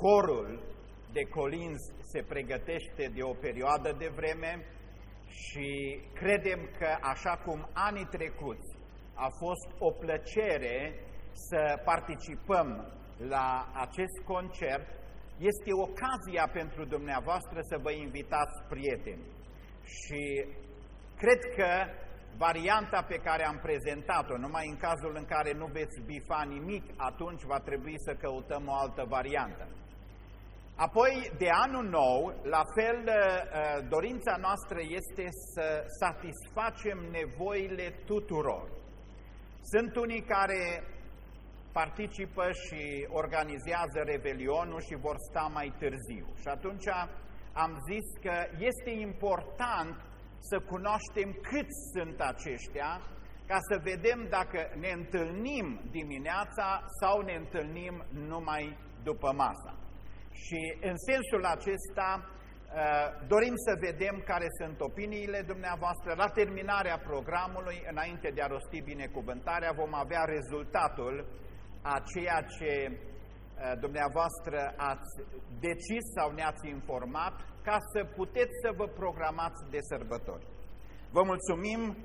corul de colinzi se pregătește de o perioadă de vreme și credem că așa cum anii trecuți a fost o plăcere să participăm la acest concert, este ocazia pentru dumneavoastră să vă invitați prieteni. Și cred că varianta pe care am prezentat-o, numai în cazul în care nu veți bifa nimic, atunci va trebui să căutăm o altă variantă. Apoi, de anul nou, la fel, uh, dorința noastră este să satisfacem nevoile tuturor. Sunt unii care participă și organizează revelionul și vor sta mai târziu. Și atunci am zis că este important să cunoaștem câți sunt aceștia, ca să vedem dacă ne întâlnim dimineața sau ne întâlnim numai după masa. Și în sensul acesta uh, dorim să vedem care sunt opiniile dumneavoastră. La terminarea programului, înainte de a rosti binecuvântarea, vom avea rezultatul a ceea ce uh, dumneavoastră ați decis sau ne-ați informat ca să puteți să vă programați de sărbători. Vă mulțumim uh,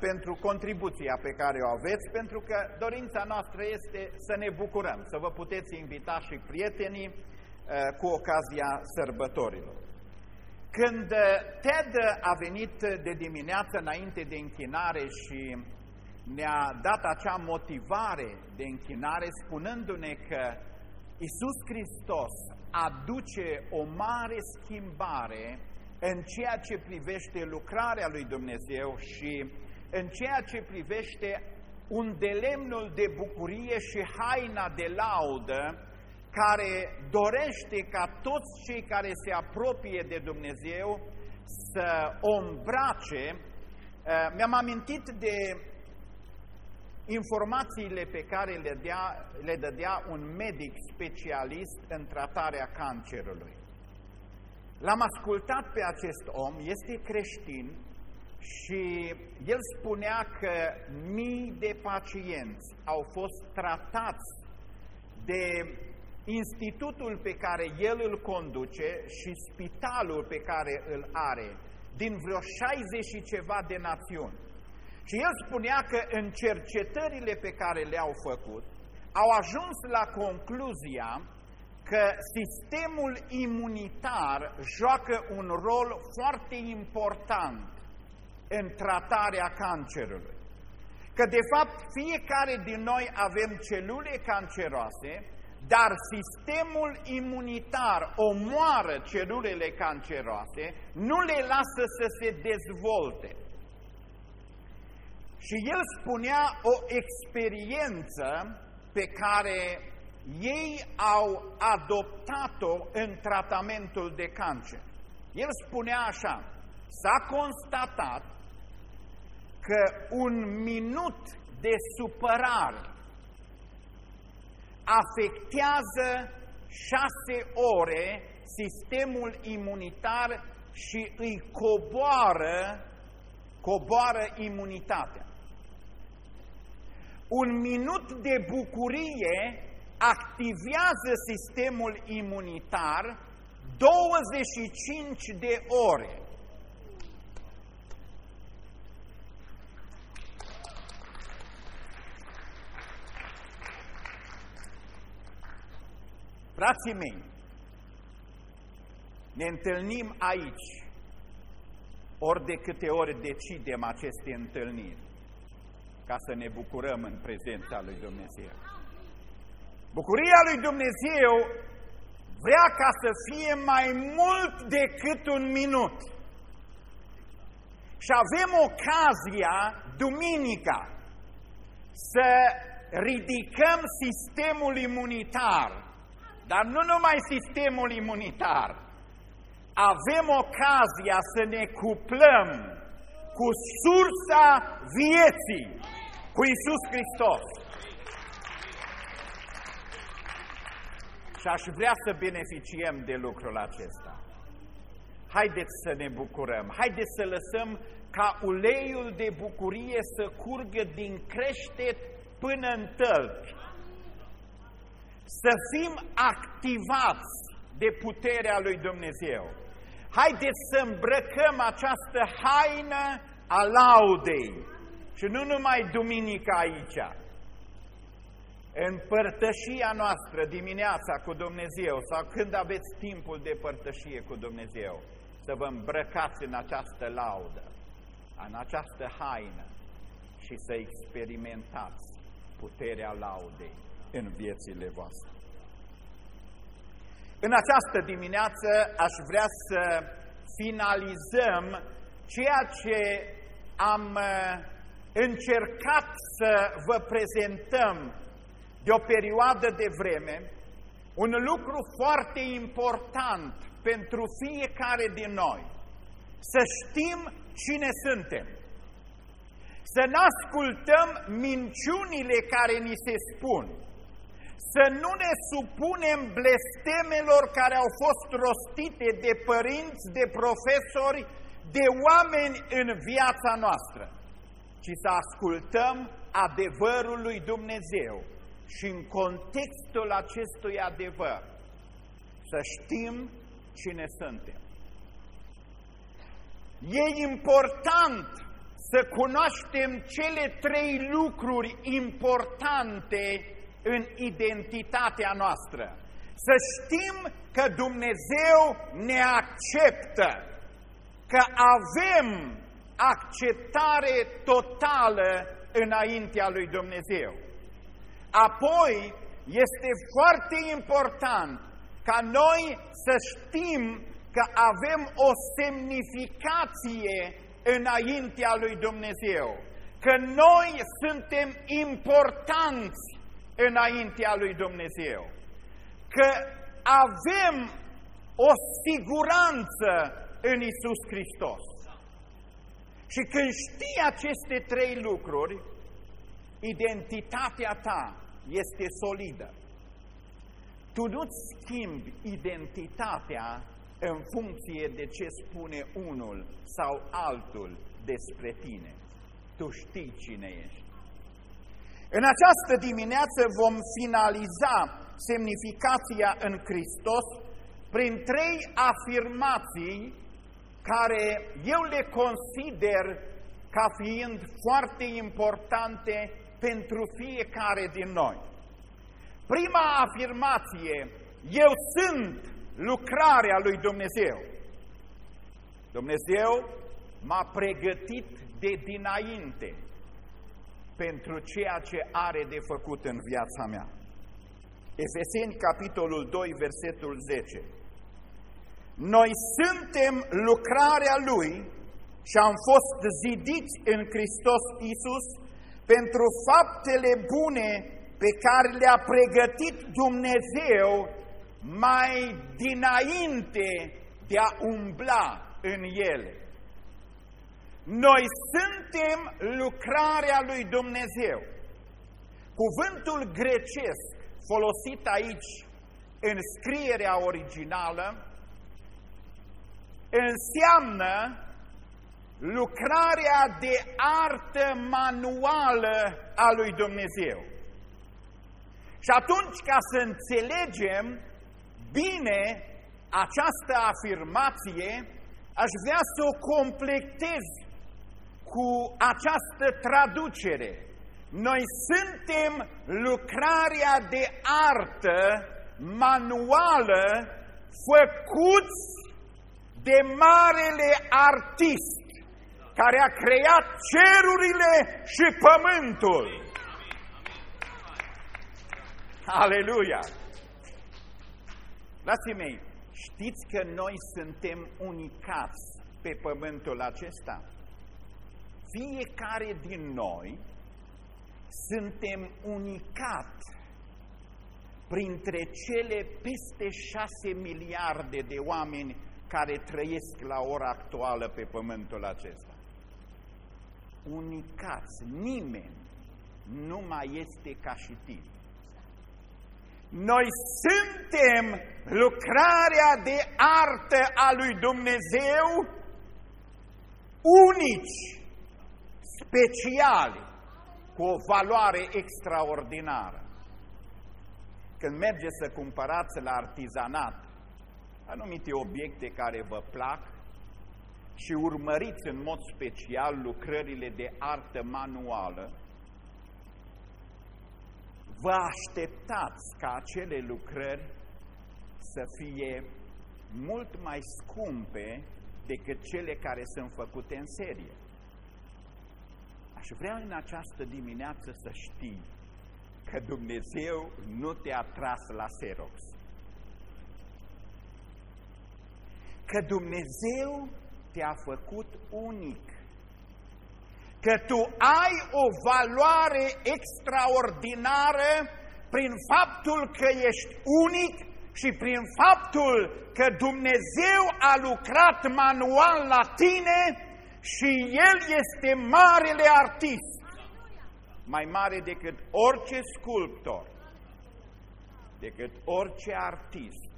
pentru contribuția pe care o aveți, pentru că dorința noastră este să ne bucurăm, să vă puteți invita și prietenii uh, cu ocazia sărbătorilor. Când uh, Ted a venit de dimineață înainte de închinare și ne-a dat acea motivare de închinare spunându-ne că Isus Hristos aduce o mare schimbare în ceea ce privește lucrarea lui Dumnezeu și în ceea ce privește un delemnul de bucurie și haina de laudă care dorește ca toți cei care se apropie de Dumnezeu să o îmbrace. Eh, mi-am amintit de informațiile pe care le, dea, le dădea un medic specialist în tratarea cancerului. L-am ascultat pe acest om, este creștin și el spunea că mii de pacienți au fost tratați de institutul pe care el îl conduce și spitalul pe care îl are din vreo 60 și ceva de națiuni. Și el spunea că în cercetările pe care le-au făcut, au ajuns la concluzia că sistemul imunitar joacă un rol foarte important în tratarea cancerului. Că de fapt fiecare din noi avem celule canceroase, dar sistemul imunitar omoară celulele canceroase, nu le lasă să se dezvolte. Și el spunea o experiență pe care ei au adoptat-o în tratamentul de cancer. El spunea așa, s-a constatat că un minut de supărare afectează șase ore sistemul imunitar și îi coboară, coboară imunitatea. Un minut de bucurie activează sistemul imunitar 25 de ore. Frații mei, ne întâlnim aici, ori de câte ori decidem aceste întâlniri ca să ne bucurăm în prezența lui Dumnezeu. Bucuria lui Dumnezeu vrea ca să fie mai mult decât un minut. Și avem ocazia, duminica, să ridicăm sistemul imunitar, dar nu numai sistemul imunitar, avem ocazia să ne cuplăm cu sursa vieții, cu Isus Hristos. Și aș vrea să beneficiem de lucrul acesta. Haideți să ne bucurăm, haideți să lăsăm ca uleiul de bucurie să curgă din creștet până în tălpi. Să fim activați de puterea lui Dumnezeu. Haideți să îmbrăcăm această haină a laudei și nu numai duminica aici. În părtășia noastră dimineața cu Dumnezeu sau când aveți timpul de părtășie cu Dumnezeu, să vă îmbrăcați în această laudă, în această haină și să experimentați puterea laudei în viețile voastre. În această dimineață aș vrea să finalizăm ceea ce am uh, încercat să vă prezentăm de o perioadă de vreme, un lucru foarte important pentru fiecare din noi, să știm cine suntem, să nu ascultăm minciunile care ni se spun, să nu ne supunem blestemelor care au fost rostite de părinți, de profesori, de oameni în viața noastră, ci să ascultăm adevărul lui Dumnezeu și în contextul acestui adevăr să știm cine suntem. E important să cunoaștem cele trei lucruri importante în identitatea noastră. Să știm că Dumnezeu ne acceptă, că avem acceptare totală înaintea lui Dumnezeu. Apoi, este foarte important ca noi să știm că avem o semnificație înaintea lui Dumnezeu, că noi suntem importanți înaintea lui Dumnezeu, că avem o siguranță în Isus Hristos. Și când știi aceste trei lucruri, identitatea ta este solidă. Tu nu-ți schimbi identitatea în funcție de ce spune unul sau altul despre tine. Tu știi cine ești. În această dimineață vom finaliza semnificația în Hristos prin trei afirmații care eu le consider ca fiind foarte importante pentru fiecare din noi. Prima afirmație, eu sunt lucrarea lui Dumnezeu. Dumnezeu m-a pregătit de dinainte pentru ceea ce are de făcut în viața mea. Efeseni, capitolul 2, versetul 10. Noi suntem lucrarea Lui și am fost zidiți în Hristos Isus pentru faptele bune pe care le-a pregătit Dumnezeu mai dinainte de a umbla în ele. Noi suntem lucrarea lui Dumnezeu. Cuvântul grecesc folosit aici în scrierea originală înseamnă lucrarea de artă manuală a lui Dumnezeu. Și atunci, ca să înțelegem bine această afirmație, aș vrea să o completez cu această traducere. Noi suntem lucrarea de artă manuală făcuți de marele artist care a creat cerurile și pământul. Aleluia! Frații mei, știți că noi suntem unicați pe pământul acesta? Fiecare din noi suntem unicat printre cele peste șase miliarde de oameni care trăiesc la ora actuală pe pământul acesta. Unicați, nimeni nu mai este ca și tine. Noi suntem lucrarea de artă a lui Dumnezeu unici, speciali, cu o valoare extraordinară. când mergeți să cumpărați la artizanat anumite obiecte care vă plac și urmăriți în mod special lucrările de artă manuală, vă așteptați ca acele lucrări să fie mult mai scumpe decât cele care sunt făcute în serie. Aș vrea în această dimineață să știi că Dumnezeu nu te-a tras la Xerox. Că Dumnezeu te-a făcut unic. Că tu ai o valoare extraordinară prin faptul că ești unic și prin faptul că Dumnezeu a lucrat manual la tine și El este marele artist, mai mare decât orice sculptor, decât orice artist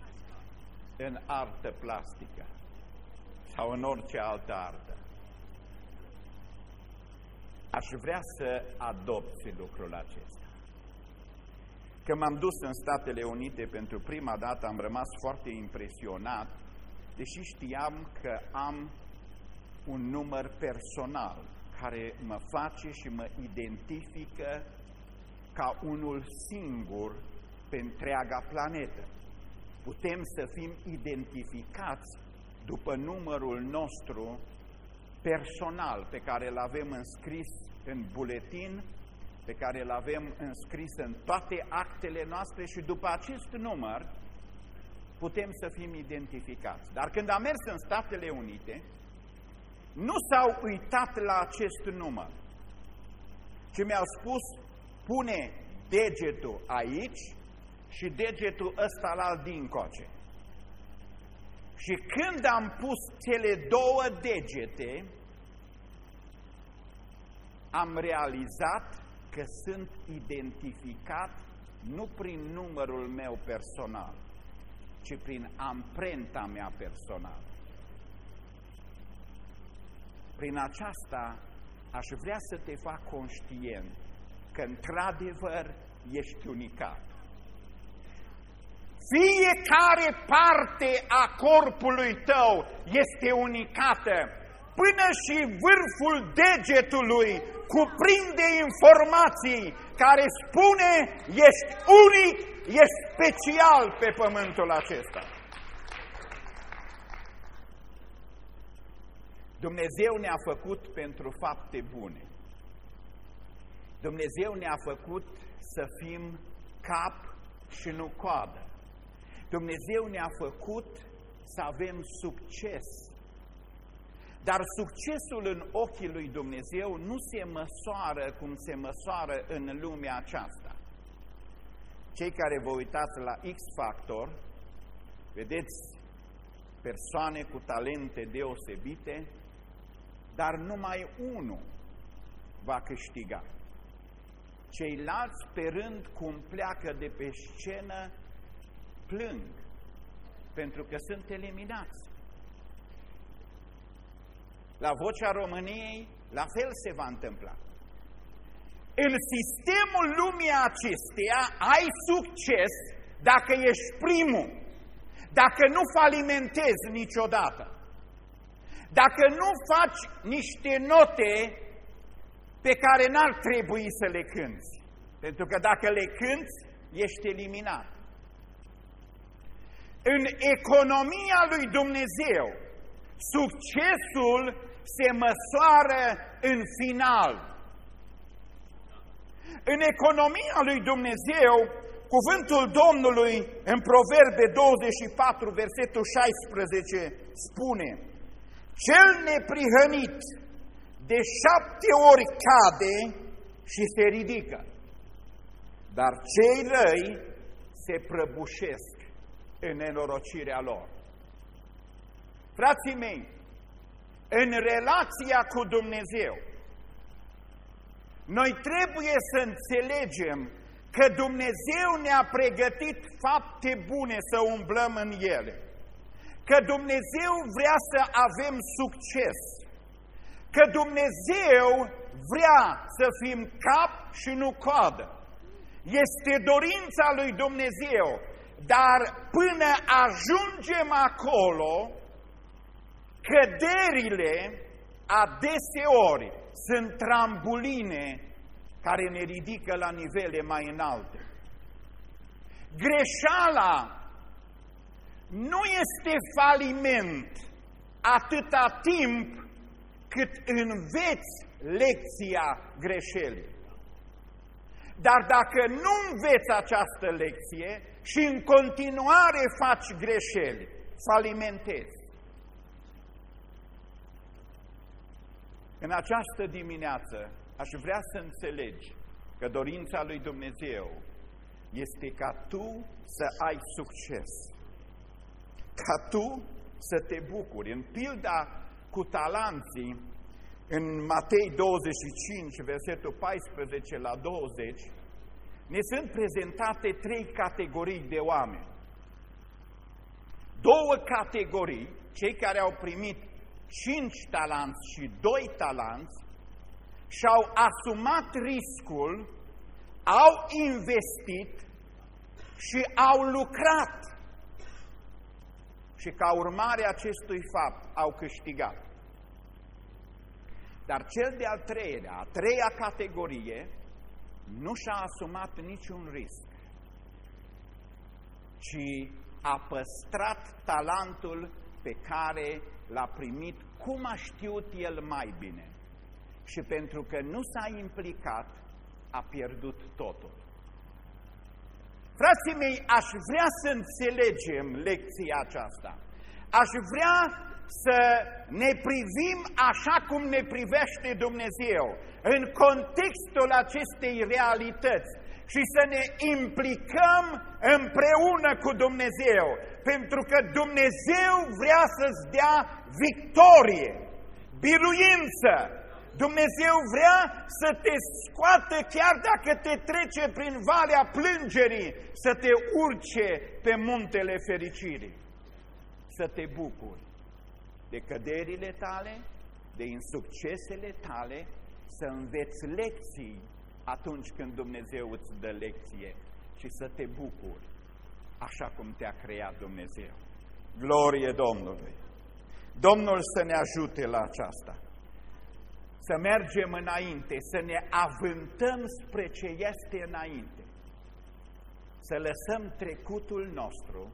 în artă plastică sau în orice altă artă. Aș vrea să adopți lucrul acesta. Când m-am dus în Statele Unite pentru prima dată, am rămas foarte impresionat, deși știam că am un număr personal care mă face și mă identifică ca unul singur pe întreaga planetă. Putem să fim identificați după numărul nostru personal pe care îl avem înscris în buletin, pe care îl avem înscris în toate actele noastre și după acest număr putem să fim identificați. Dar când am mers în Statele Unite, nu s-au uitat la acest număr, ci mi-au spus, pune degetul aici și degetul ăsta la alt dincoace. Și când am pus cele două degete, am realizat că sunt identificat nu prin numărul meu personal, ci prin amprenta mea personală. Prin aceasta aș vrea să te fac conștient că într-adevăr ești unicat. Fiecare parte a corpului tău este unicată, până și vârful degetului cuprinde informații care spune ești unic, ești special pe pământul acesta. Dumnezeu ne-a făcut pentru fapte bune. Dumnezeu ne-a făcut să fim cap și nu coadă. Dumnezeu ne-a făcut să avem succes. Dar succesul în ochii lui Dumnezeu nu se măsoară cum se măsoară în lumea aceasta. Cei care vă uitați la X-Factor, vedeți persoane cu talente deosebite, dar numai unul va câștiga. Ceilalți, pe rând, cum pleacă de pe scenă, plâng pentru că sunt eliminați. La vocea României, la fel se va întâmpla. În sistemul lumii acesteia ai succes dacă ești primul, dacă nu falimentezi niciodată, dacă nu faci niște note pe care n-ar trebui să le cânți. Pentru că dacă le cânți, ești eliminat. În economia lui Dumnezeu, succesul se măsoară în final. În economia lui Dumnezeu, cuvântul Domnului în Proverbe 24, versetul 16, spune Cel neprihănit de șapte ori cade și se ridică, dar cei răi se prăbușesc în nenorocirea lor. Frații mei, în relația cu Dumnezeu, noi trebuie să înțelegem că Dumnezeu ne-a pregătit fapte bune să umblăm în ele, că Dumnezeu vrea să avem succes, că Dumnezeu vrea să fim cap și nu coadă, Este dorința lui Dumnezeu, dar până ajungem acolo, căderile adeseori sunt trambuline care ne ridică la nivele mai înalte. Greșeala nu este faliment atâta timp cât înveți lecția greșelii. Dar dacă nu înveți această lecție și în continuare faci greșeli, falimentezi. În această dimineață aș vrea să înțelegi că dorința lui Dumnezeu este ca tu să ai succes, ca tu să te bucuri. În pilda cu talanții, în Matei 25, versetul 14 la 20, ne sunt prezentate trei categorii de oameni. Două categorii, cei care au primit cinci talanți și doi talanți, și-au asumat riscul, au investit și au lucrat. Și ca urmare acestui fapt au câștigat. Dar cel de-al treilea, a treia categorie, nu și-a asumat niciun risc, ci a păstrat talentul pe care l-a primit cum a știut el mai bine. Și pentru că nu s-a implicat, a pierdut totul. Frații mei, aș vrea să înțelegem lecția aceasta. Aș vrea să ne privim așa cum ne privește Dumnezeu, în contextul acestei realități și să ne implicăm împreună cu Dumnezeu, pentru că Dumnezeu vrea să-ți dea victorie, biruință. Dumnezeu vrea să te scoată chiar dacă te trece prin valea plângerii, să te urce pe muntele fericirii, să te bucuri de căderile tale, de insuccesele tale, să înveți lecții atunci când Dumnezeu îți dă lecție și să te bucuri așa cum te-a creat Dumnezeu. Glorie Domnului! Domnul să ne ajute la aceasta. Să mergem înainte, să ne avântăm spre ce este înainte. Să lăsăm trecutul nostru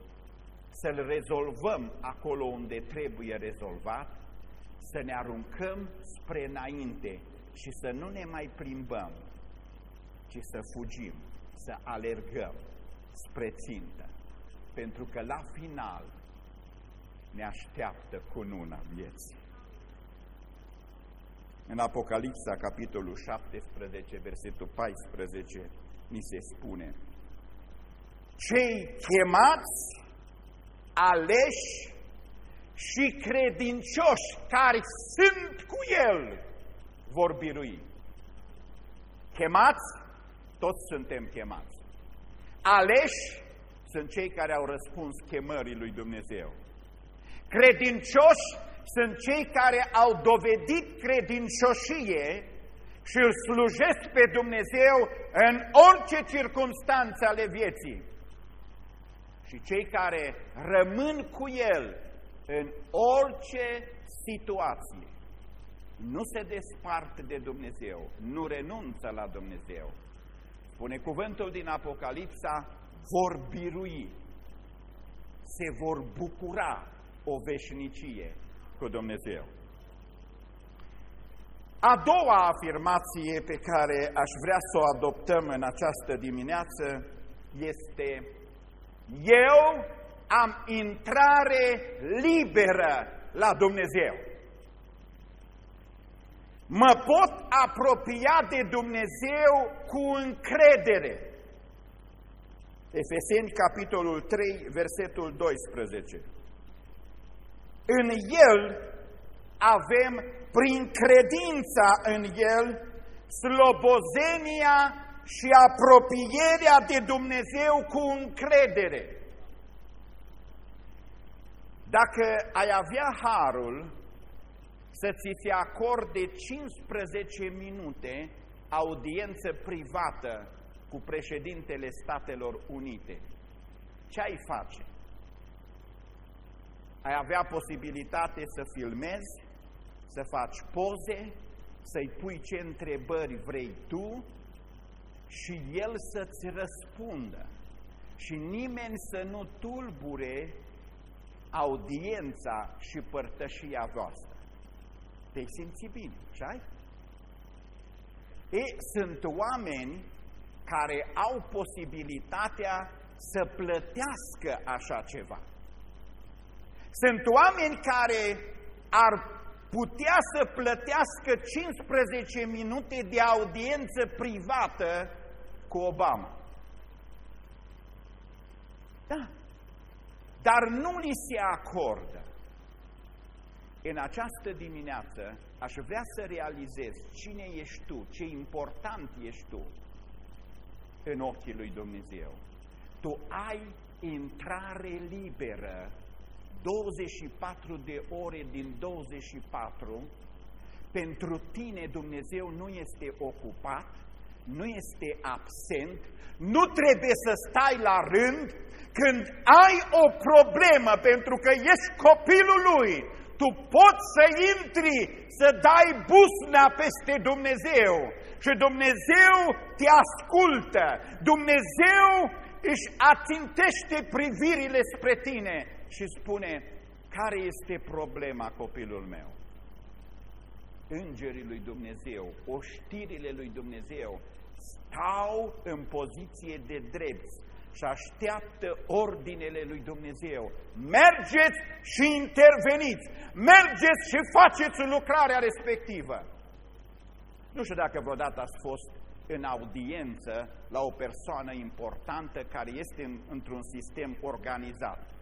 să-l rezolvăm acolo unde trebuie rezolvat, să ne aruncăm spre înainte și să nu ne mai plimbăm, ci să fugim, să alergăm spre țintă, pentru că la final ne așteaptă cununa vieții. În Apocalipsa, capitolul 17, versetul 14, ni se spune Cei chemați aleși și credincioși care sunt cu El vor birui. Chemați? Toți suntem chemați. Aleși sunt cei care au răspuns chemării lui Dumnezeu. Credincioși sunt cei care au dovedit credincioșie și îl slujesc pe Dumnezeu în orice circunstanță ale vieții și cei care rămân cu El în orice situație, nu se despart de Dumnezeu, nu renunță la Dumnezeu. Spune cuvântul din Apocalipsa, vor birui, se vor bucura o veșnicie cu Dumnezeu. A doua afirmație pe care aș vrea să o adoptăm în această dimineață este eu am intrare liberă la Dumnezeu. Mă pot apropia de Dumnezeu cu încredere. Efeseni, capitolul 3, versetul 12. În El avem, prin credința în El, slobozenia și apropierea de Dumnezeu cu încredere. Dacă ai avea harul să ți se acorde 15 minute audiență privată cu președintele Statelor Unite, ce ai face? Ai avea posibilitate să filmezi, să faci poze, să-i pui ce întrebări vrei tu și el să-ți răspundă. Și nimeni să nu tulbure audiența și părtășia voastră. Te-ai simți bine, ce E, sunt oameni care au posibilitatea să plătească așa ceva. Sunt oameni care ar putea să plătească 15 minute de audiență privată cu Obama. Da. Dar nu li se acordă. În această dimineață aș vrea să realizez cine ești tu, ce important ești tu în ochii lui Dumnezeu. Tu ai intrare liberă 24 de ore din 24, pentru tine Dumnezeu nu este ocupat, nu este absent, nu trebuie să stai la rând când ai o problemă pentru că ești copilul lui. Tu poți să intri, să dai busna peste Dumnezeu și Dumnezeu te ascultă. Dumnezeu își atintește privirile spre tine și spune, care este problema copilul meu? Îngerii lui Dumnezeu, oștirile lui Dumnezeu stau în poziție de drept și așteaptă ordinele lui Dumnezeu. Mergeți și interveniți, mergeți și faceți lucrarea respectivă. Nu știu dacă vreodată ați fost în audiență la o persoană importantă care este într-un sistem organizat.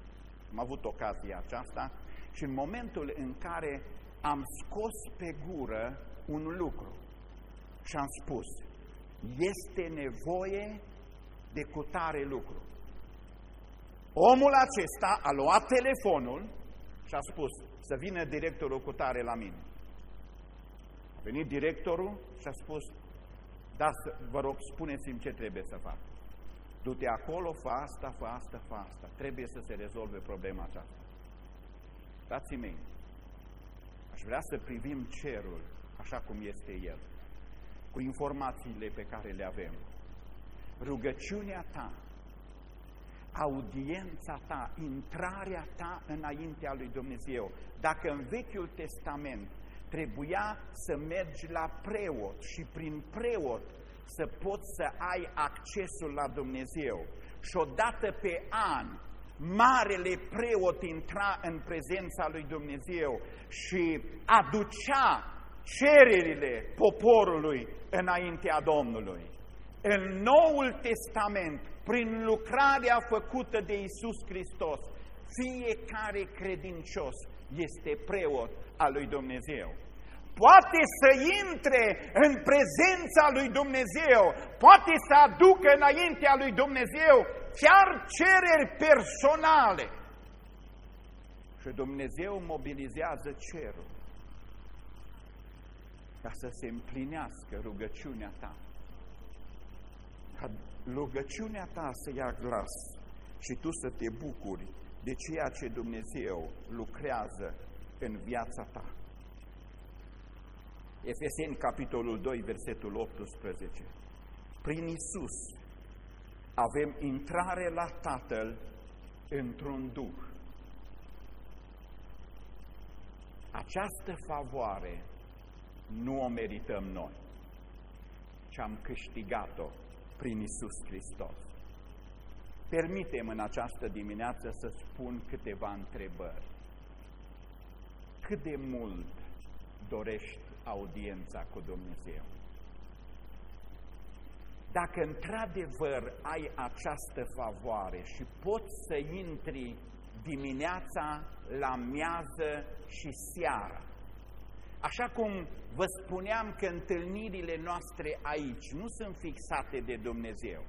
Am avut ocazia aceasta și în momentul în care am scos pe gură un lucru și am spus, este nevoie de cutare lucru. Omul acesta a luat telefonul și a spus să vină directorul cu tare la mine. A venit directorul și a spus, da, vă rog, spuneți-mi ce trebuie să fac. Du-te acolo, fă asta, fă asta, fă asta. Trebuie să se rezolve problema aceasta. Frații mei, aș vrea să privim cerul așa cum este el, cu informațiile pe care le avem. Rugăciunea ta, audiența ta, intrarea ta înaintea lui Dumnezeu. Dacă în Vechiul Testament trebuia să mergi la preot și prin preot să poți să ai accesul la Dumnezeu. Și odată pe an, marele preot intra în prezența lui Dumnezeu și aducea cererile poporului înaintea Domnului. În Noul Testament, prin lucrarea făcută de Isus Hristos, fiecare credincios este preot al lui Dumnezeu poate să intre în prezența lui Dumnezeu, poate să aducă înaintea lui Dumnezeu chiar cereri personale. Și Dumnezeu mobilizează cerul ca să se împlinească rugăciunea ta. Ca rugăciunea ta să ia glas și tu să te bucuri de ceea ce Dumnezeu lucrează în viața ta. Efeseni, capitolul 2, versetul 18. Prin Isus avem intrare la Tatăl într-un Duh. Această favoare nu o merităm noi, ci am câștigat-o prin Isus Hristos. Permitem în această dimineață să spun câteva întrebări. Cât de mult dorești audiența cu Dumnezeu. Dacă într-adevăr ai această favoare și poți să intri dimineața, la miază și seara, Așa cum vă spuneam că întâlnirile noastre aici nu sunt fixate de Dumnezeu,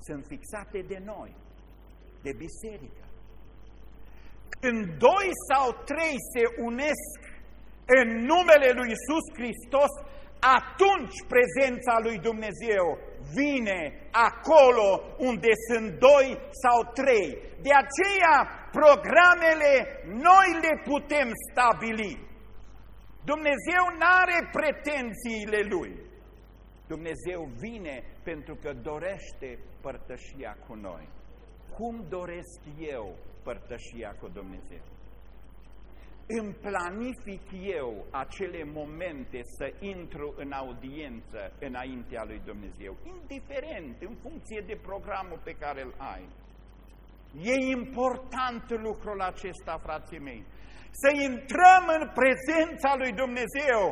sunt fixate de noi, de biserică. Când doi sau trei se unesc în numele lui Isus Hristos, atunci prezența lui Dumnezeu vine acolo unde sunt doi sau trei. De aceea, programele noi le putem stabili. Dumnezeu nu are pretențiile Lui. Dumnezeu vine pentru că dorește părtășia cu noi. Cum doresc eu părtășia cu Dumnezeu? Îmi planific eu acele momente să intru în audiență înaintea lui Dumnezeu, indiferent, în funcție de programul pe care îl ai. E important lucrul acesta, frații mei, să intrăm în prezența lui Dumnezeu,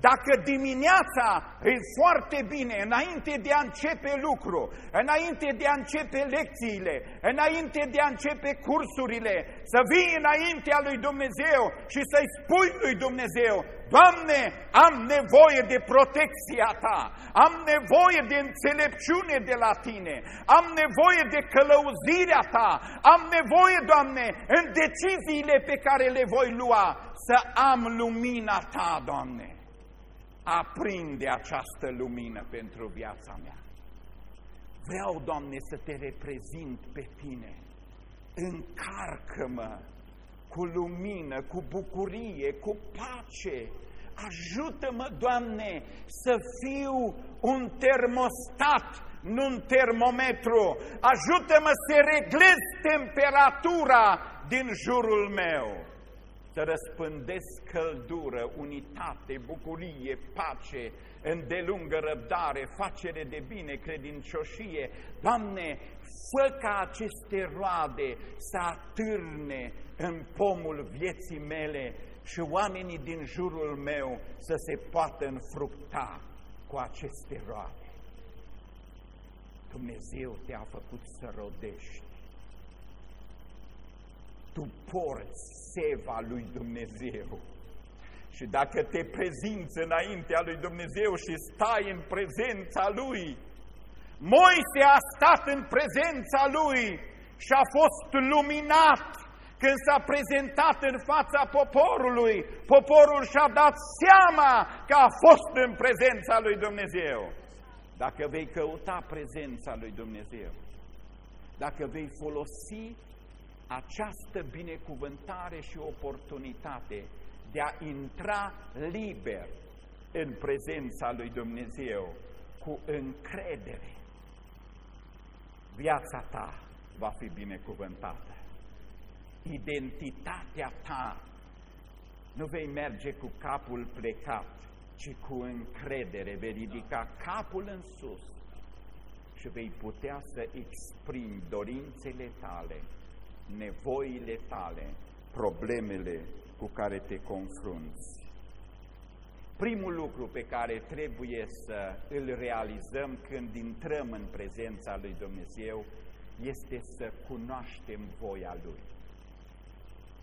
dacă dimineața e foarte bine, înainte de a începe lucru, înainte de a începe lecțiile, înainte de a începe cursurile, să vii înaintea lui Dumnezeu și să-i spui lui Dumnezeu, Doamne, am nevoie de protecția Ta, am nevoie de înțelepciune de la Tine, am nevoie de călăuzirea Ta, am nevoie, Doamne, în deciziile pe care le voi lua, să am lumina Ta, Doamne aprinde această lumină pentru viața mea. Vreau, Doamne, să te reprezint pe Tine. Încarcă-mă cu lumină, cu bucurie, cu pace. Ajută-mă, Doamne, să fiu un termostat, nu un termometru. Ajută-mă să reglez temperatura din jurul meu să răspândesc căldură, unitate, bucurie, pace, îndelungă răbdare, facere de bine, credincioșie. Doamne, fă ca aceste roade să atârne în pomul vieții mele și oamenii din jurul meu să se poată înfructa cu aceste roade. Dumnezeu te-a făcut să rodești. Tu porți seva lui Dumnezeu. Și dacă te prezinți înaintea lui Dumnezeu și stai în prezența Lui, Moise a stat în prezența Lui și a fost luminat când s-a prezentat în fața poporului. Poporul și-a dat seama că a fost în prezența lui Dumnezeu. Dacă vei căuta prezența lui Dumnezeu, dacă vei folosi această binecuvântare și oportunitate de a intra liber în prezența lui Dumnezeu cu încredere. Viața ta va fi binecuvântată. Identitatea ta nu vei merge cu capul plecat, ci cu încredere. Vei ridica capul în sus și vei putea să exprimi dorințele tale nevoile tale, problemele cu care te confrunți. Primul lucru pe care trebuie să îl realizăm când intrăm în prezența lui Dumnezeu este să cunoaștem voia Lui.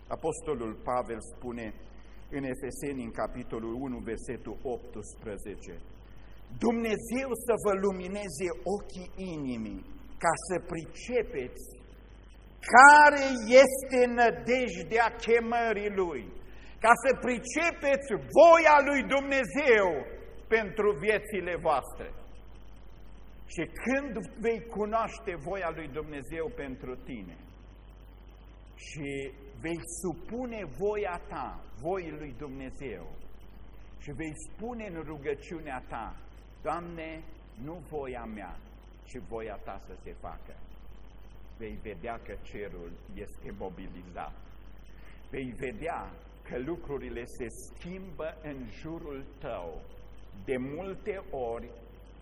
Apostolul Pavel spune în Efeseni, în capitolul 1, versetul 18, Dumnezeu să vă lumineze ochii inimii ca să pricepeți care este nădejdea chemării Lui, ca să pricepeți voia Lui Dumnezeu pentru viețile voastre. Și când vei cunoaște voia Lui Dumnezeu pentru tine și vei supune voia ta, voii Lui Dumnezeu și vei spune în rugăciunea ta, Doamne, nu voia mea, ci voia ta să se facă vei vedea că cerul este mobilizat. Vei vedea că lucrurile se schimbă în jurul tău de multe ori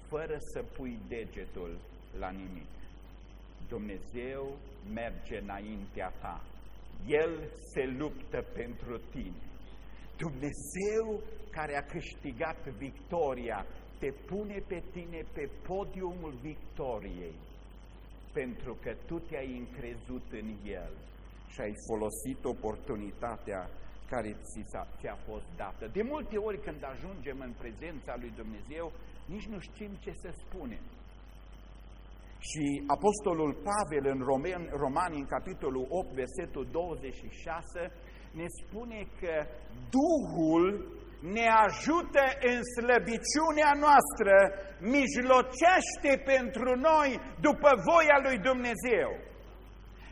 fără să pui degetul la nimic. Dumnezeu merge înaintea ta. El se luptă pentru tine. Dumnezeu care a câștigat victoria te pune pe tine pe podiumul victoriei pentru că tu te-ai încrezut în El și ai folosit oportunitatea care ți a fost dată. De multe ori când ajungem în prezența lui Dumnezeu, nici nu știm ce să spunem. Și Apostolul Pavel în Roman, Romani, în capitolul 8, versetul 26, ne spune că Duhul ne ajută în slăbiciunea noastră, mijlocește pentru noi după voia lui Dumnezeu.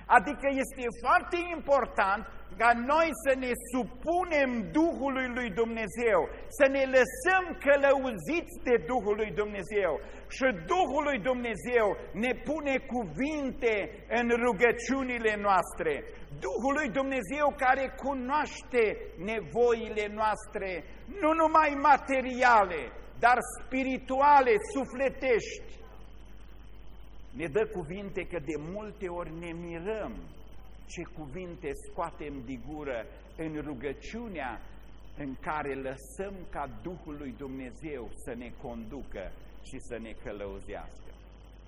Adică este foarte important ca noi să ne supunem Duhului lui Dumnezeu, să ne lăsăm călăuziți de Duhul lui Dumnezeu. Și Duhul lui Dumnezeu ne pune cuvinte în rugăciunile noastre. Duhul lui Dumnezeu care cunoaște nevoile noastre, nu numai materiale, dar spirituale, sufletești. Ne dă cuvinte că de multe ori ne mirăm ce cuvinte scoatem de gură în rugăciunea în care lăsăm ca Duhul lui Dumnezeu să ne conducă și să ne călăuzească.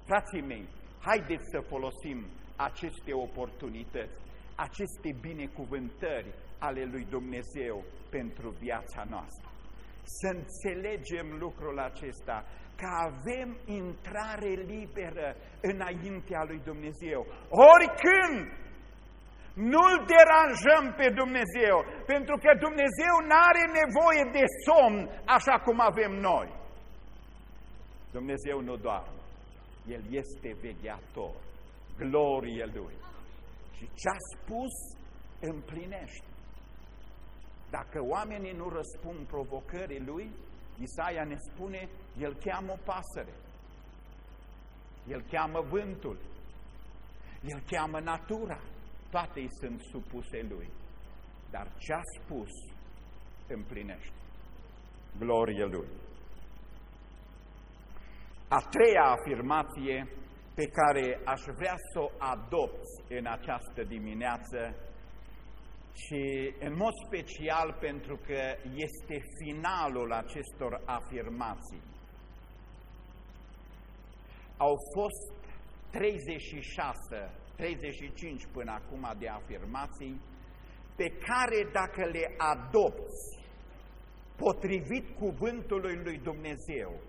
Frații mei, haideți să folosim aceste oportunități, aceste binecuvântări ale lui Dumnezeu pentru viața noastră. Să înțelegem lucrul acesta, că avem intrare liberă înaintea lui Dumnezeu. Oricând nu-L deranjăm pe Dumnezeu, pentru că Dumnezeu nu are nevoie de somn așa cum avem noi. Dumnezeu nu doarme, El este vegheator, glorie Lui. Și ce a spus, împlinește. Dacă oamenii nu răspund provocării Lui, Isaia ne spune, El cheamă o pasăre, El cheamă vântul, El cheamă natura, toate îi sunt supuse Lui. Dar ce a spus împlinește. Glorie Lui. A treia afirmație pe care aș vrea să o adopt în această dimineață și în mod special pentru că este finalul acestor afirmații. Au fost 36 35 până acum de afirmații, pe care dacă le adopți potrivit cuvântului lui Dumnezeu,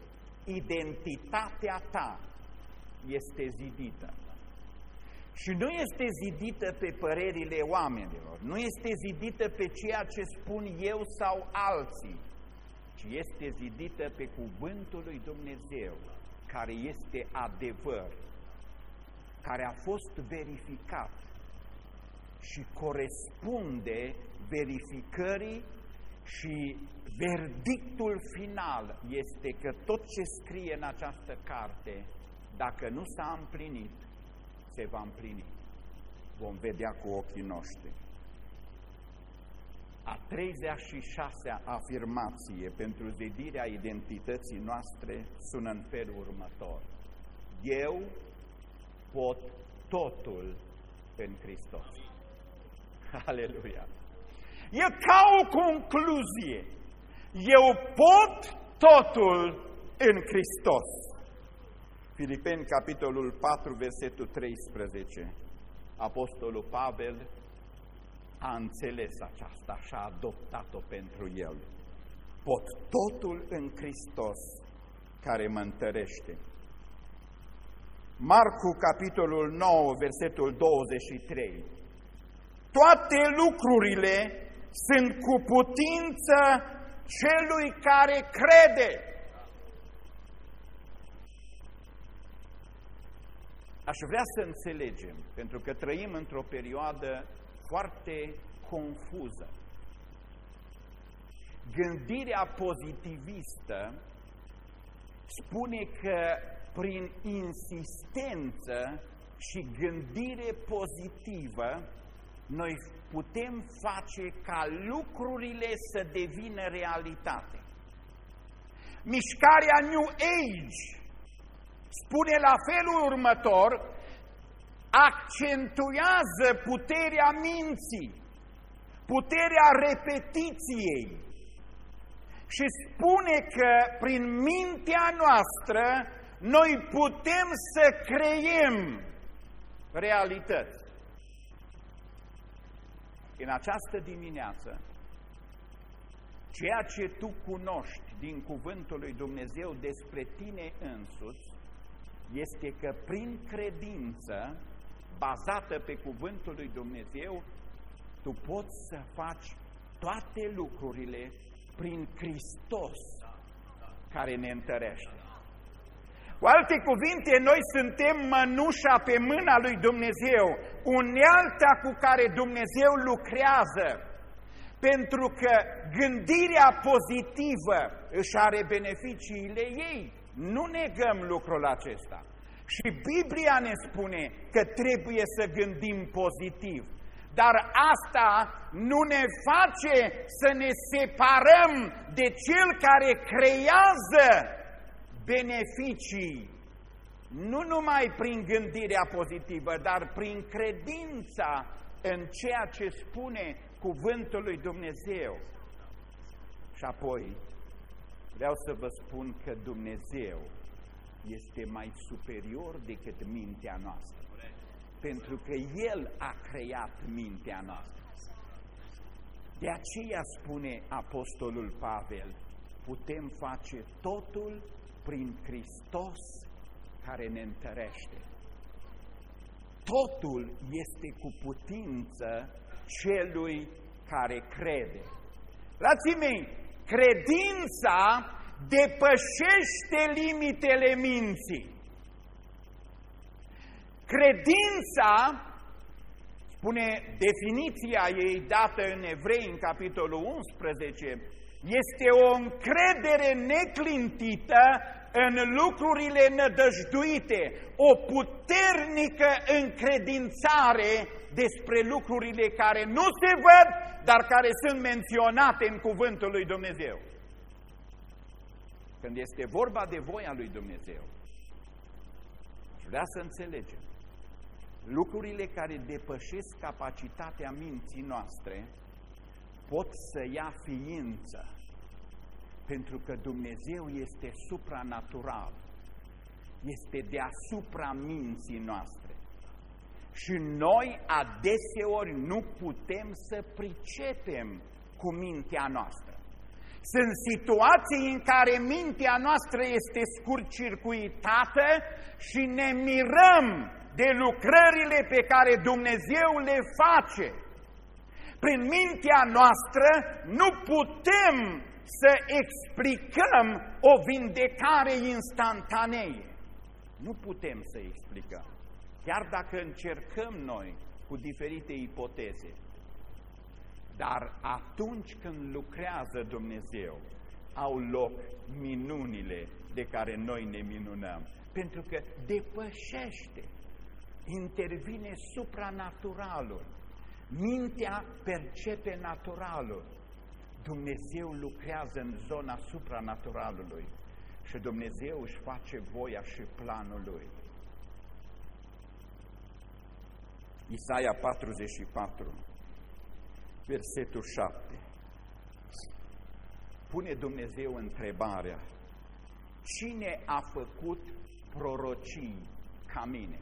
identitatea ta este zidită. Și nu este zidită pe părerile oamenilor, nu este zidită pe ceea ce spun eu sau alții, ci este zidită pe cuvântul lui Dumnezeu, care este adevăr care a fost verificat și corespunde verificării și verdictul final este că tot ce scrie în această carte, dacă nu s-a împlinit, se va împlini. Vom vedea cu ochii noștri. A 36-a afirmație pentru zidirea identității noastre sună în felul următor. Eu pot totul în Hristos. Aleluia! E ca o concluzie. Eu pot totul în Hristos. Filipeni, capitolul 4, versetul 13. Apostolul Pavel a înțeles aceasta și a adoptat-o pentru el. Pot totul în Hristos care mă întărește. Marcu, capitolul 9, versetul 23. Toate lucrurile sunt cu putință celui care crede. Aș vrea să înțelegem, pentru că trăim într-o perioadă foarte confuză. Gândirea pozitivistă spune că prin insistență și gândire pozitivă, noi putem face ca lucrurile să devină realitate. Mișcarea New Age spune la felul următor, accentuează puterea minții, puterea repetiției și spune că prin mintea noastră noi putem să creiem realități. În această dimineață, ceea ce tu cunoști din cuvântul lui Dumnezeu despre tine însuți, este că prin credință, bazată pe cuvântul lui Dumnezeu, tu poți să faci toate lucrurile prin Hristos care ne întărește. Cu alte cuvinte, noi suntem mănușa pe mâna lui Dumnezeu, unealta cu care Dumnezeu lucrează, pentru că gândirea pozitivă își are beneficiile ei. Nu negăm lucrul acesta. Și Biblia ne spune că trebuie să gândim pozitiv. Dar asta nu ne face să ne separăm de Cel care creează beneficii, nu numai prin gândirea pozitivă, dar prin credința în ceea ce spune cuvântul lui Dumnezeu. Și apoi vreau să vă spun că Dumnezeu este mai superior decât mintea noastră. Pentru că El a creat mintea noastră. De aceea spune Apostolul Pavel, putem face totul prin Hristos care ne întărește. Totul este cu putință celui care crede. Frații mei, credința depășește limitele minții. Credința, spune definiția ei dată în Evrei, în capitolul 11, este o încredere neclintită în lucrurile nădăjduite, o puternică încredințare despre lucrurile care nu se văd, dar care sunt menționate în cuvântul lui Dumnezeu. Când este vorba de voia lui Dumnezeu, vrea să înțelegem, lucrurile care depășesc capacitatea minții noastre pot să ia ființă pentru că Dumnezeu este supranatural, este deasupra minții noastre. Și noi adeseori nu putem să pricepem cu mintea noastră. Sunt situații în care mintea noastră este scurt-circuitată și ne mirăm de lucrările pe care Dumnezeu le face. Prin mintea noastră nu putem să explicăm o vindecare instantanee. Nu putem să explicăm, chiar dacă încercăm noi cu diferite ipoteze. Dar atunci când lucrează Dumnezeu, au loc minunile de care noi ne minunăm. Pentru că depășește, intervine supranaturalul. Mintea percepe naturalul. Dumnezeu lucrează în zona supranaturalului și Dumnezeu își face voia și planul Lui. Isaia 44, versetul 7. Pune Dumnezeu întrebarea, cine a făcut prorocii ca mine?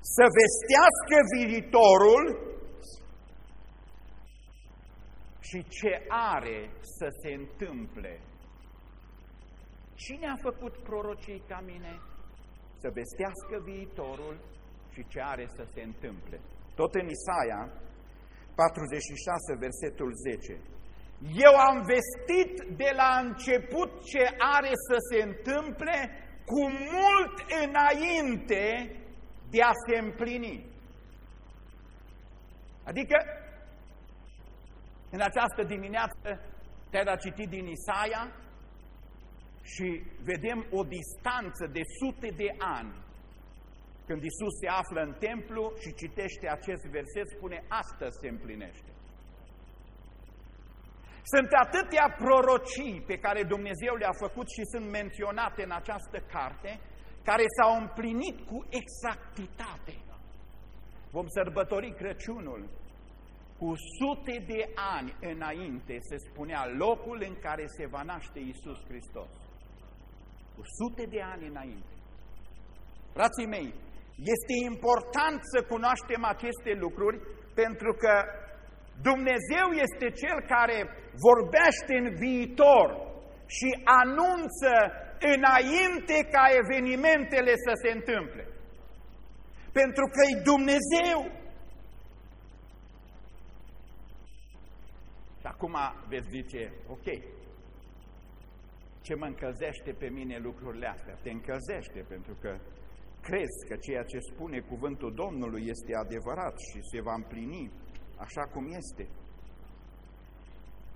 Să vestească viitorul și ce are să se întâmple. Cine a făcut prorocii ca mine? Să vestească viitorul și ce are să se întâmple. Tot în Isaia 46, versetul 10. Eu am vestit de la început ce are să se întâmple cu mult înainte de a se împlini. Adică în această dimineață te-ai citit din Isaia și vedem o distanță de sute de ani. Când Isus se află în templu și citește acest verset, spune, astăzi se împlinește. Sunt atâtea prorocii pe care Dumnezeu le-a făcut și sunt menționate în această carte, care s-au împlinit cu exactitate. Vom sărbători Crăciunul cu sute de ani înainte se spunea locul în care se va naște Isus Hristos. Cu sute de ani înainte. Frații mei, este important să cunoaștem aceste lucruri pentru că Dumnezeu este Cel care vorbește în viitor și anunță înainte ca evenimentele să se întâmple. Pentru că e Dumnezeu Acum veți zice, ok, ce mă încălzește pe mine lucrurile astea? Te încălzește pentru că crezi că ceea ce spune cuvântul Domnului este adevărat și se va împlini așa cum este.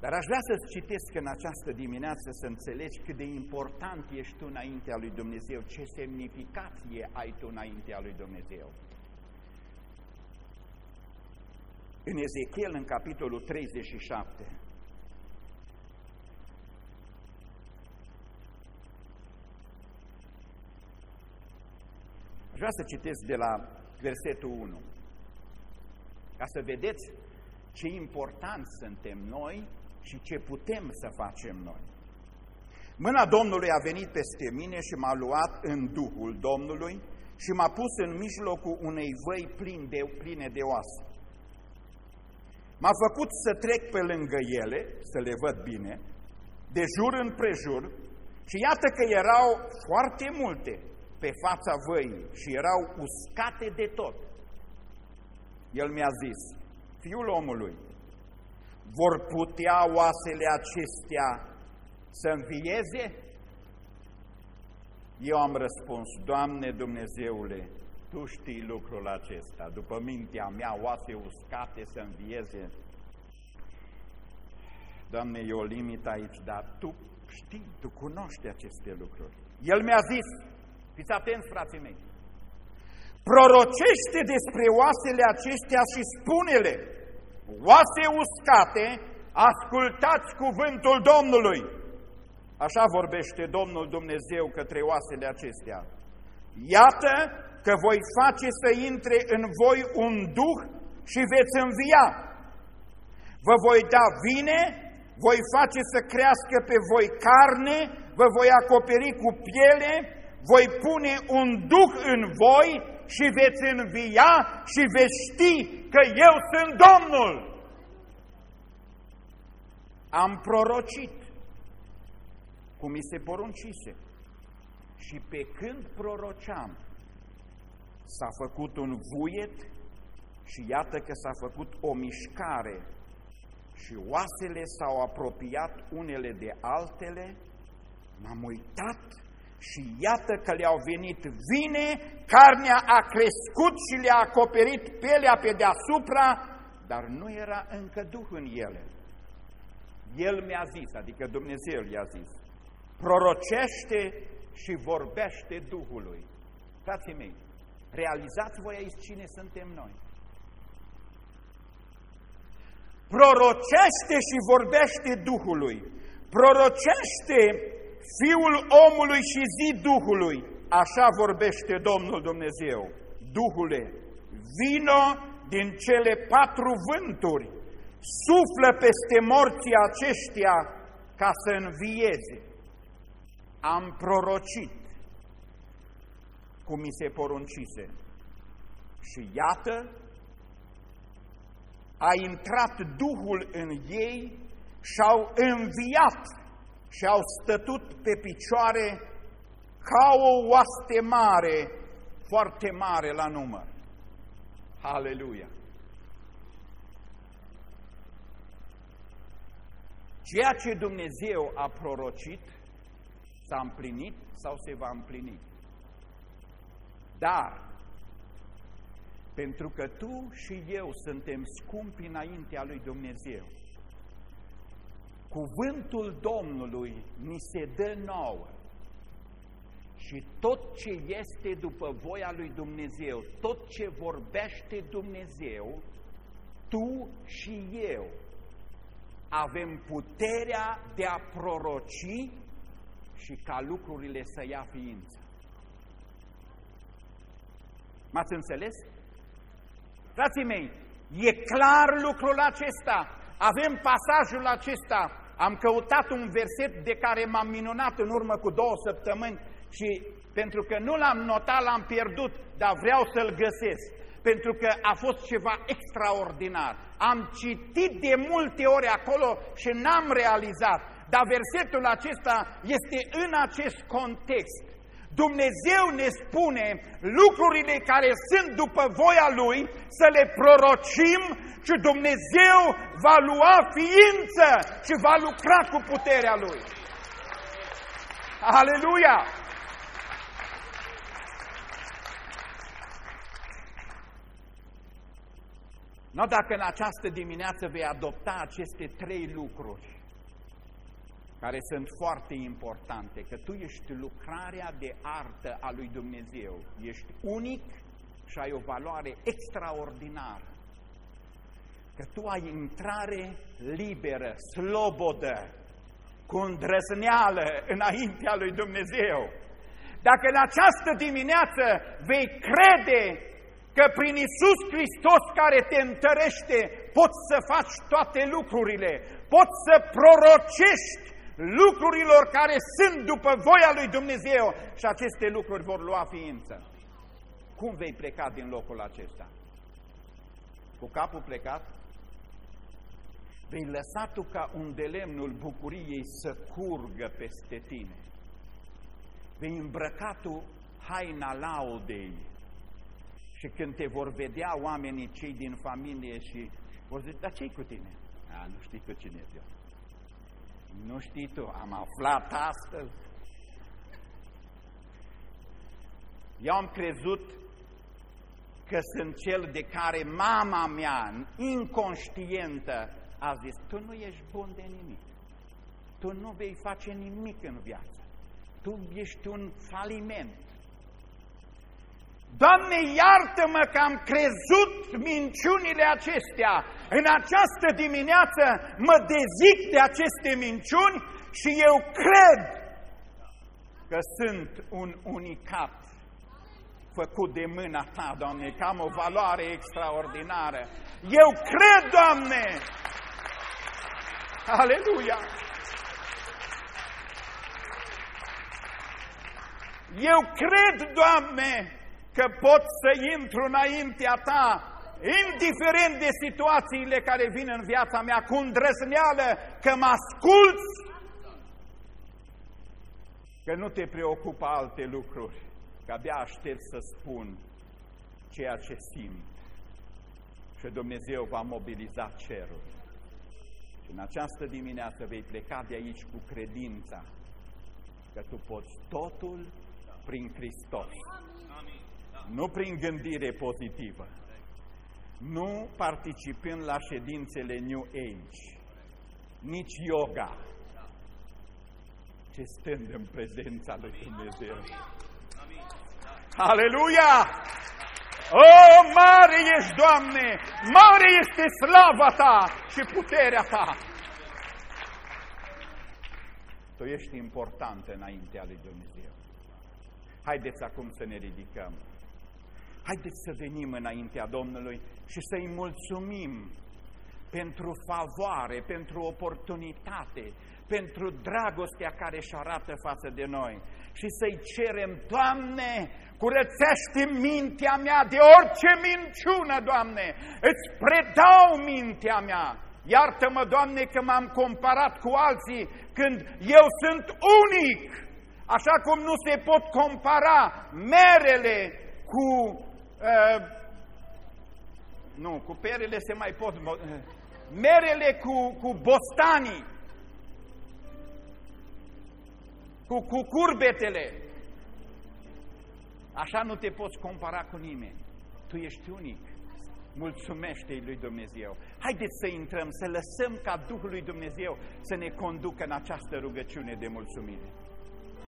Dar aș vrea să-ți citesc în această dimineață să înțelegi cât de important ești tu înaintea lui Dumnezeu, ce semnificație ai tu înaintea lui Dumnezeu. În Ezechiel, în capitolul 37, Aș vrea să citesc de la versetul 1, ca să vedeți ce important suntem noi și ce putem să facem noi. Mâna Domnului a venit peste mine și m-a luat în Duhul Domnului și m-a pus în mijlocul unei văi pline de, pline de oase. M-a făcut să trec pe lângă ele, să le văd bine, de jur împrejur, și iată că erau foarte multe pe fața văii și erau uscate de tot. El mi-a zis, fiul omului, vor putea oasele acestea să învieze? Eu am răspuns, Doamne Dumnezeule, Tu știi lucrul acesta, după mintea mea, oase uscate să învieze. Doamne, e o limită aici, dar Tu știi, Tu cunoști aceste lucruri. El mi-a zis, fiți atenți, frații mei, prorocește despre oasele acestea și spune-le, oase uscate, ascultați cuvântul Domnului. Așa vorbește Domnul Dumnezeu către oasele acestea. Iată că voi face să intre în voi un duh și veți învia. Vă voi da vine, voi face să crească pe voi carne, vă voi acoperi cu piele, voi pune un duh în voi și veți învia și veți ști că eu sunt Domnul. Am prorocit cum mi se poruncise. Și pe când proroceam, s-a făcut un vuiet și iată că s-a făcut o mișcare și oasele s-au apropiat unele de altele, m-am uitat și iată că le-au venit vine, carnea a crescut și le-a acoperit pelea pe deasupra, dar nu era încă Duh în ele. El mi-a zis, adică Dumnezeu i-a zis, prorocește și vorbește Duhului. Frații mei, realizați voi aici cine suntem noi. Prorocește și vorbește Duhului. Prorocește Fiul omului și zi Duhului. Așa vorbește Domnul Dumnezeu. Duhule, vino din cele patru vânturi, suflă peste morții aceștia ca să învieze. Am prorocit cum mi se poruncise. Și iată, a intrat Duhul în ei și au înviat și au stătut pe picioare ca o oaste mare, foarte mare la număr. Aleluia! Ceea ce Dumnezeu a prorocit s-a împlinit sau se va împlini. Dar, pentru că tu și eu suntem scumpi înaintea lui Dumnezeu, cuvântul Domnului ni se dă nouă și tot ce este după voia lui Dumnezeu, tot ce vorbește Dumnezeu, tu și eu avem puterea de a proroci și ca lucrurile să ia ființă. M-ați înțeles? Frații mei, e clar lucrul acesta. Avem pasajul acesta. Am căutat un verset de care m-am minunat în urmă cu două săptămâni și pentru că nu l-am notat, l-am pierdut, dar vreau să-l găsesc. Pentru că a fost ceva extraordinar. Am citit de multe ori acolo și n-am realizat. Dar versetul acesta este în acest context. Dumnezeu ne spune lucrurile care sunt după voia Lui să le prorocim și Dumnezeu va lua ființă și va lucra cu puterea Lui. Aleluia! No, dacă în această dimineață vei adopta aceste trei lucruri, care sunt foarte importante, că tu ești lucrarea de artă a lui Dumnezeu, ești unic și ai o valoare extraordinară, că tu ai intrare liberă, slobodă, cu îndrăzneală înaintea lui Dumnezeu. Dacă în această dimineață vei crede că prin Isus Hristos care te întărește poți să faci toate lucrurile, poți să prorocești lucrurilor care sunt după voia lui Dumnezeu și aceste lucruri vor lua ființă. Cum vei pleca din locul acesta? Cu capul plecat? Vei lăsa tu ca un de lemnul bucuriei să curgă peste tine. Vei îmbrăca tu haina laudei și când te vor vedea oamenii cei din familie și vor zice, dar ce cu tine? A, nu știi cu cine e eu. Nu știi tu, am aflat astăzi. Eu am crezut că sunt cel de care mama mea, inconștientă, a zis, tu nu ești bun de nimic. Tu nu vei face nimic în viață. Tu ești un faliment. Doamne, iartă-mă că am crezut minciunile acestea. În această dimineață mă dezic de aceste minciuni și eu cred că sunt un unicat făcut de mâna Ta, Doamne, că am o valoare extraordinară. Eu cred, Doamne! Aleluia! Eu cred, Doamne, că pot să intru înaintea Ta, indiferent de situațiile care vin în viața mea, cu îndrăzneală, că mă asculți, că nu te preocupă alte lucruri, că abia aștept să spun ceea ce simt. Și Dumnezeu va mobiliza cerul. Și în această dimineață vei pleca de aici cu credința că tu poți totul prin Hristos nu prin gândire pozitivă, nu participând la ședințele New Age, nici yoga, ci stând în prezența lui Dumnezeu. Aleluia! O, mare ești, Doamne! Mare este slava Ta și puterea Ta! Tu ești important înaintea lui Dumnezeu. Haideți acum să ne ridicăm. Haideți să venim înaintea Domnului și să-i mulțumim pentru favoare, pentru oportunitate, pentru dragostea care își arată față de noi și să-i cerem, Doamne, curățește mintea mea de orice minciună, Doamne, îți predau mintea mea. Iartă-mă, Doamne, că m-am comparat cu alții când eu sunt unic, așa cum nu se pot compara merele cu Uh, nu, cu perele se mai pot... Uh, merele cu, cu bostanii, cu, cu curbetele. Așa nu te poți compara cu nimeni. Tu ești unic. Mulțumește-i lui Dumnezeu. Haideți să intrăm, să lăsăm ca Duhul lui Dumnezeu să ne conducă în această rugăciune de mulțumire.